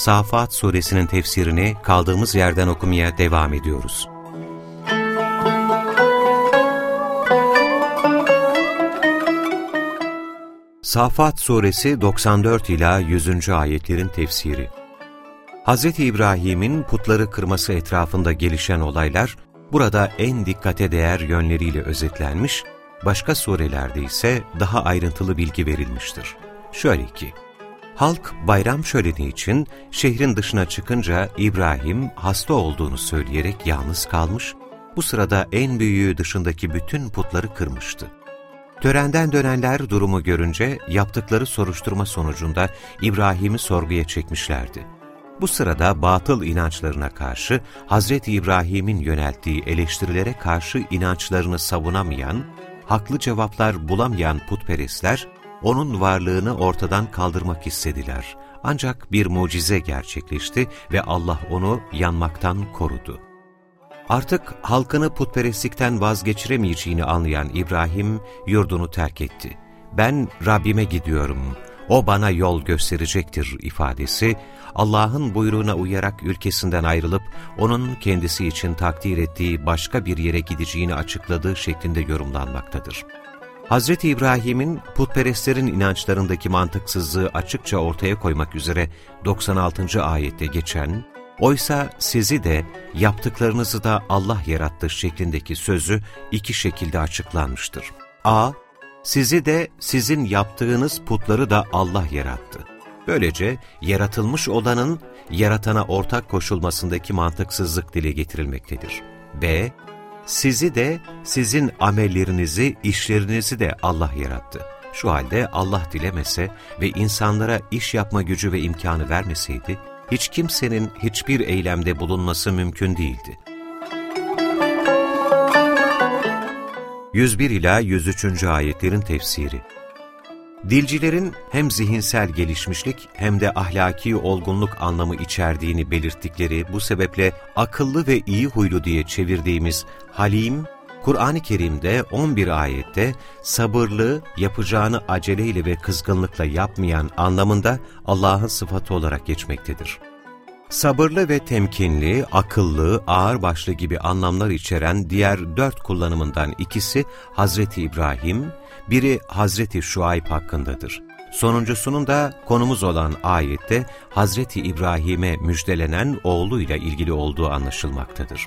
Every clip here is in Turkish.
Safat suresinin tefsirini kaldığımız yerden okumaya devam ediyoruz. Safat suresi 94 ila 100. ayetlerin tefsiri. Hz. İbrahim'in putları kırması etrafında gelişen olaylar burada en dikkate değer yönleriyle özetlenmiş başka surelerde ise daha ayrıntılı bilgi verilmiştir. Şöyle ki, halk bayram şöleni için şehrin dışına çıkınca İbrahim hasta olduğunu söyleyerek yalnız kalmış, bu sırada en büyüğü dışındaki bütün putları kırmıştı. Törenden dönenler durumu görünce yaptıkları soruşturma sonucunda İbrahim'i sorguya çekmişlerdi. Bu sırada batıl inançlarına karşı Hazreti İbrahim'in yönelttiği eleştirilere karşı inançlarını savunamayan haklı cevaplar bulamayan putperestler, onun varlığını ortadan kaldırmak istediler. Ancak bir mucize gerçekleşti ve Allah onu yanmaktan korudu. Artık halkını putperestlikten vazgeçiremeyeceğini anlayan İbrahim yurdunu terk etti. Ben Rabbime gidiyorum, O bana yol gösterecektir ifadesi, Allah'ın buyruğuna uyarak ülkesinden ayrılıp onun kendisi için takdir ettiği başka bir yere gideceğini açıkladığı şeklinde yorumlanmaktadır. Hz. İbrahim'in putperestlerin inançlarındaki mantıksızlığı açıkça ortaya koymak üzere 96. ayette geçen, oysa sizi de yaptıklarınızı da Allah yarattı şeklindeki sözü iki şekilde açıklanmıştır. A. Sizi de sizin yaptığınız putları da Allah yarattı. Böylece yaratılmış olanın yaratana ortak koşulmasındaki mantıksızlık dile getirilmektedir. B. Sizi de sizin amellerinizi, işlerinizi de Allah yarattı. Şu halde Allah dilemese ve insanlara iş yapma gücü ve imkanı vermeseydi, hiç kimsenin hiçbir eylemde bulunması mümkün değildi. 101 ila 103. ayetlerin tefsiri Dilcilerin hem zihinsel gelişmişlik hem de ahlaki olgunluk anlamı içerdiğini belirttikleri bu sebeple akıllı ve iyi huylu diye çevirdiğimiz Halim, Kur'an-ı Kerim'de 11 ayette sabırlı, yapacağını aceleyle ve kızgınlıkla yapmayan anlamında Allah'ın sıfatı olarak geçmektedir. Sabırlı ve temkinli, akıllı, ağırbaşlı gibi anlamlar içeren diğer dört kullanımından ikisi Hazreti İbrahim, biri Hazreti Şuayb hakkındadır. Sonuncusunun da konumuz olan ayette Hazreti İbrahim'e müjdelenen oğluyla ilgili olduğu anlaşılmaktadır.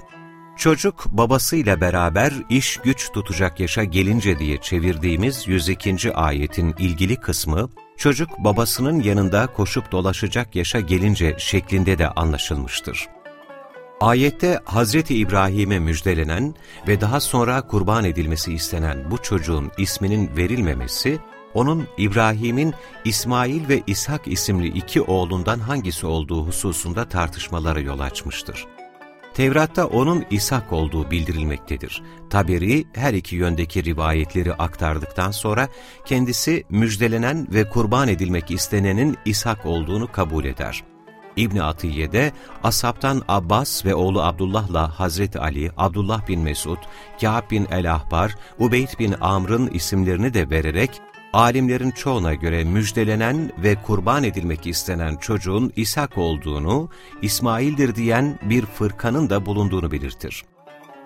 Çocuk babasıyla beraber iş güç tutacak yaşa gelince diye çevirdiğimiz 102. ayetin ilgili kısmı, çocuk babasının yanında koşup dolaşacak yaşa gelince şeklinde de anlaşılmıştır. Ayette Hazreti İbrahim'e müjdelenen ve daha sonra kurban edilmesi istenen bu çocuğun isminin verilmemesi, onun İbrahim'in İsmail ve İshak isimli iki oğlundan hangisi olduğu hususunda tartışmalara yol açmıştır. Tevrat'ta onun İshak olduğu bildirilmektedir. Taberi her iki yöndeki rivayetleri aktardıktan sonra kendisi müjdelenen ve kurban edilmek istenenin İshak olduğunu kabul eder. İbni Atiye'de Ashab'tan Abbas ve oğlu Abdullah'la Hazreti Ali, Abdullah bin Mesud, Kâb bin El-Ahbar, Ubeyd bin Amr'ın isimlerini de vererek alimlerin çoğuna göre müjdelenen ve kurban edilmek istenen çocuğun İshak olduğunu, İsmail'dir diyen bir fırkanın da bulunduğunu belirtir.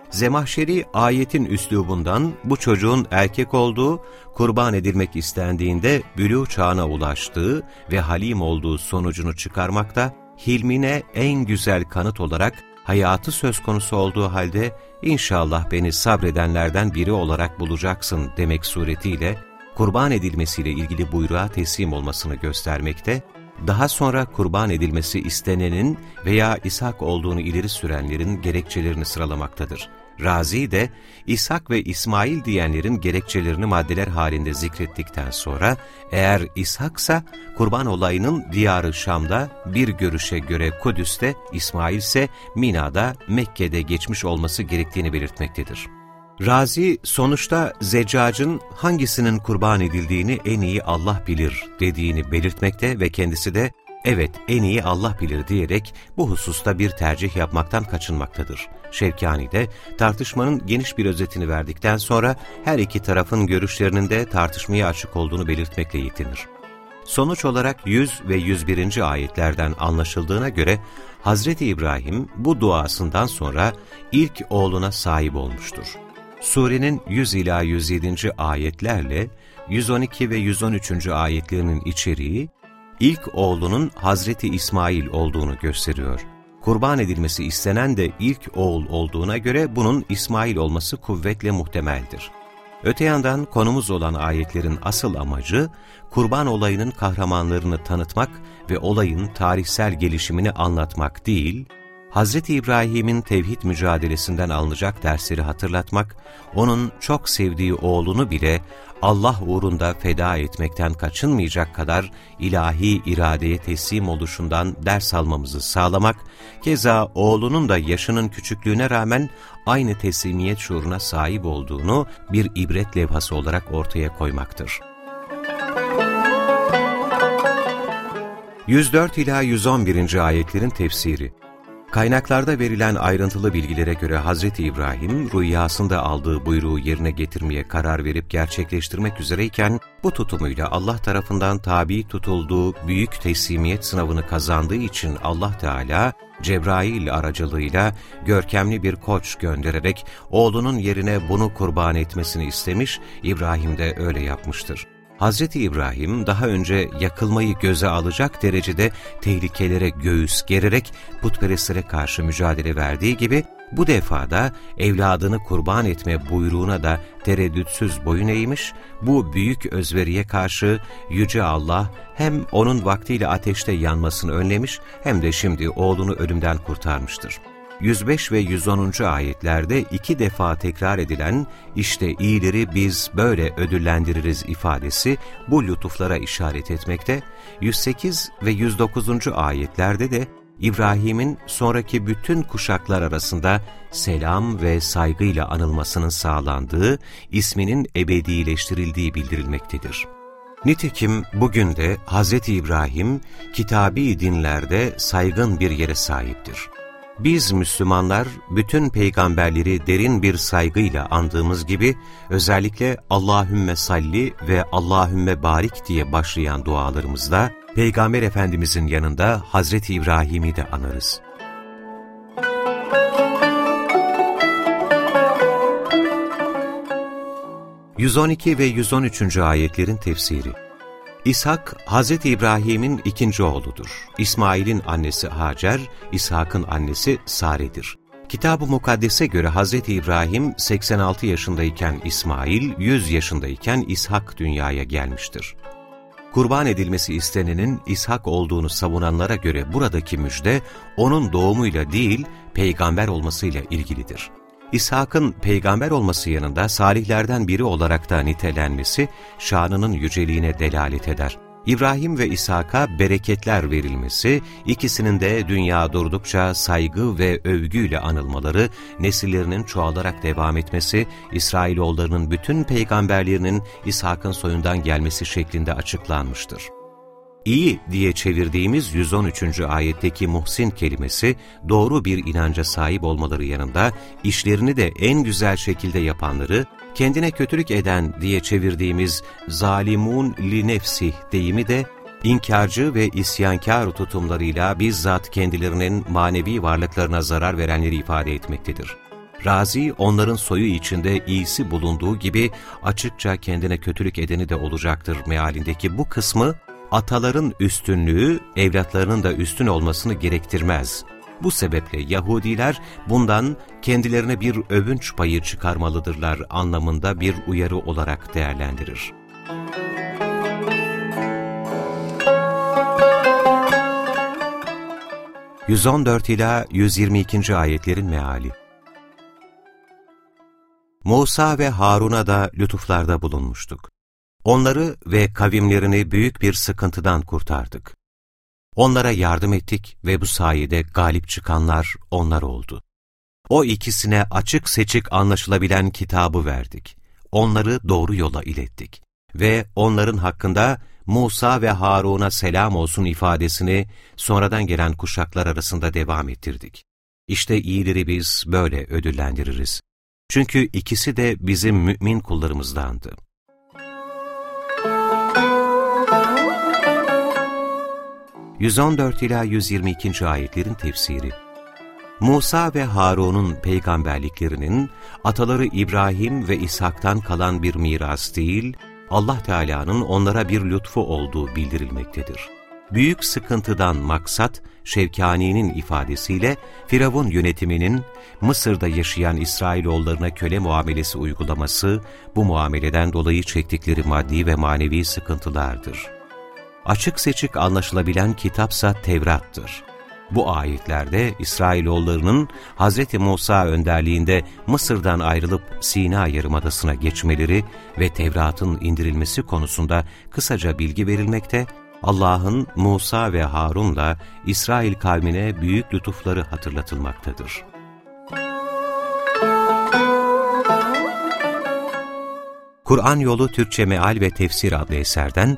Zemahşeri ayetin üslubundan bu çocuğun erkek olduğu, kurban edilmek istendiğinde bülü çağına ulaştığı ve halim olduğu sonucunu çıkarmakta, hilmine en güzel kanıt olarak hayatı söz konusu olduğu halde inşallah beni sabredenlerden biri olarak bulacaksın demek suretiyle kurban edilmesiyle ilgili buyruğa teslim olmasını göstermekte, daha sonra kurban edilmesi istenenin veya ishak olduğunu ileri sürenlerin gerekçelerini sıralamaktadır. Razi de İshak ve İsmail diyenlerin gerekçelerini maddeler halinde zikrettikten sonra eğer İshaksa kurban olayının diyarı Şam'da bir görüşe göre Kudüs'te, İsmail ise Mina'da, Mekke'de geçmiş olması gerektiğini belirtmektedir. Razi sonuçta zeccacın hangisinin kurban edildiğini en iyi Allah bilir dediğini belirtmekte ve kendisi de evet en iyi Allah bilir diyerek bu hususta bir tercih yapmaktan kaçınmaktadır. Şevkani de tartışmanın geniş bir özetini verdikten sonra her iki tarafın görüşlerinin de tartışmaya açık olduğunu belirtmekle yetinir. Sonuç olarak 100 ve 101. ayetlerden anlaşıldığına göre Hazreti İbrahim bu duasından sonra ilk oğluna sahip olmuştur. Surenin 100 ila 107. ayetlerle 112 ve 113. ayetlerinin içeriği ilk oğlunun Hazreti İsmail olduğunu gösteriyor. Kurban edilmesi istenen de ilk oğul olduğuna göre bunun İsmail olması kuvvetle muhtemeldir. Öte yandan konumuz olan ayetlerin asıl amacı, kurban olayının kahramanlarını tanıtmak ve olayın tarihsel gelişimini anlatmak değil, Hz. İbrahim'in tevhid mücadelesinden alınacak dersleri hatırlatmak, onun çok sevdiği oğlunu bile Allah uğrunda feda etmekten kaçınmayacak kadar ilahi iradeye teslim oluşundan ders almamızı sağlamak, keza oğlunun da yaşının küçüklüğüne rağmen aynı teslimiyet şuuruna sahip olduğunu bir ibret levhası olarak ortaya koymaktır. 104 ila 111. ayetlerin tefsiri Kaynaklarda verilen ayrıntılı bilgilere göre Hz. İbrahim, rüyasında aldığı buyruğu yerine getirmeye karar verip gerçekleştirmek üzereyken, bu tutumuyla Allah tarafından tabi tutulduğu büyük teslimiyet sınavını kazandığı için Allah Teala, Cebrail aracılığıyla görkemli bir koç göndererek oğlunun yerine bunu kurban etmesini istemiş, İbrahim de öyle yapmıştır. Hz. İbrahim daha önce yakılmayı göze alacak derecede tehlikelere göğüs gererek putperestlere karşı mücadele verdiği gibi bu defada evladını kurban etme buyruğuna da tereddütsüz boyun eğmiş, bu büyük özveriye karşı Yüce Allah hem onun vaktiyle ateşte yanmasını önlemiş hem de şimdi oğlunu ölümden kurtarmıştır. 105 ve 110. ayetlerde iki defa tekrar edilen işte iyileri biz böyle ödüllendiririz ifadesi bu lütuflara işaret etmekte, 108 ve 109. ayetlerde de İbrahim'in sonraki bütün kuşaklar arasında selam ve saygıyla anılmasının sağlandığı, isminin ebedileştirildiği bildirilmektedir. Nitekim bugün de Hz. İbrahim, kitabi dinlerde saygın bir yere sahiptir. Biz Müslümanlar bütün peygamberleri derin bir saygıyla andığımız gibi özellikle Allahümme salli ve Allahümme barik diye başlayan dualarımızda Peygamber Efendimizin yanında Hazreti İbrahim'i de anarız. ...112 ve 113. ayetlerin tefsiri İshak, Hz. İbrahim'in ikinci oğludur. İsmail'in annesi Hacer, İshak'ın annesi Sare'dir. Kitab-ı Mukaddes'e göre Hz. İbrahim 86 yaşındayken İsmail, 100 yaşındayken İshak dünyaya gelmiştir. Kurban edilmesi istenenin İshak olduğunu savunanlara göre buradaki müjde, onun doğumuyla değil, peygamber olmasıyla ilgilidir. İshak'ın peygamber olması yanında salihlerden biri olarak da nitelenmesi şanının yüceliğine delalet eder. İbrahim ve İshak'a bereketler verilmesi, ikisinin de dünya durdukça saygı ve övgüyle anılmaları, nesillerinin çoğalarak devam etmesi, İsrailoğullarının bütün peygamberlerinin İshak'ın soyundan gelmesi şeklinde açıklanmıştır iyi diye çevirdiğimiz 113. ayetteki muhsin kelimesi doğru bir inanca sahip olmaları yanında işlerini de en güzel şekilde yapanları, kendine kötülük eden diye çevirdiğimiz zalimun li nefsih deyimi de inkarcı ve isyankar tutumlarıyla bizzat kendilerinin manevi varlıklarına zarar verenleri ifade etmektedir. Razi onların soyu içinde iyisi bulunduğu gibi açıkça kendine kötülük edeni de olacaktır mealindeki bu kısmı ataların üstünlüğü evlatlarının da üstün olmasını gerektirmez. Bu sebeple Yahudiler bundan kendilerine bir övünç payı çıkarmalıdırlar anlamında bir uyarı olarak değerlendirir. ...114 ila 122. ayetlerin meali Musa ve Harun'a da lütuflarda bulunmuştuk. Onları ve kavimlerini büyük bir sıkıntıdan kurtardık. Onlara yardım ettik ve bu sayede galip çıkanlar onlar oldu. O ikisine açık seçik anlaşılabilen kitabı verdik. Onları doğru yola ilettik. Ve onların hakkında Musa ve Harun'a selam olsun ifadesini sonradan gelen kuşaklar arasında devam ettirdik. İşte iyileri biz böyle ödüllendiririz. Çünkü ikisi de bizim mümin kullarımızdandı. ...114 ila 122. ayetlerin tefsiri Musa ve Harun'un peygamberliklerinin ataları İbrahim ve İshak'tan kalan bir miras değil, Allah Teala'nın onlara bir lütfu olduğu bildirilmektedir. Büyük sıkıntıdan maksat, Şevkani'nin ifadesiyle Firavun yönetiminin Mısır'da yaşayan İsrailoğullarına köle muamelesi uygulaması, bu muameleden dolayı çektikleri maddi ve manevi sıkıntılardır. Açık seçik anlaşılabilen kitapsa Tevrat'tır. Bu ayetlerde İsrailoğullarının Hz. Musa önderliğinde Mısır'dan ayrılıp Sina Yarımadası'na geçmeleri ve Tevrat'ın indirilmesi konusunda kısaca bilgi verilmekte, Allah'ın Musa ve Harun'la İsrail kavmine büyük lütufları hatırlatılmaktadır. Kur'an Yolu Türkçe Meal ve Tefsir adlı eserden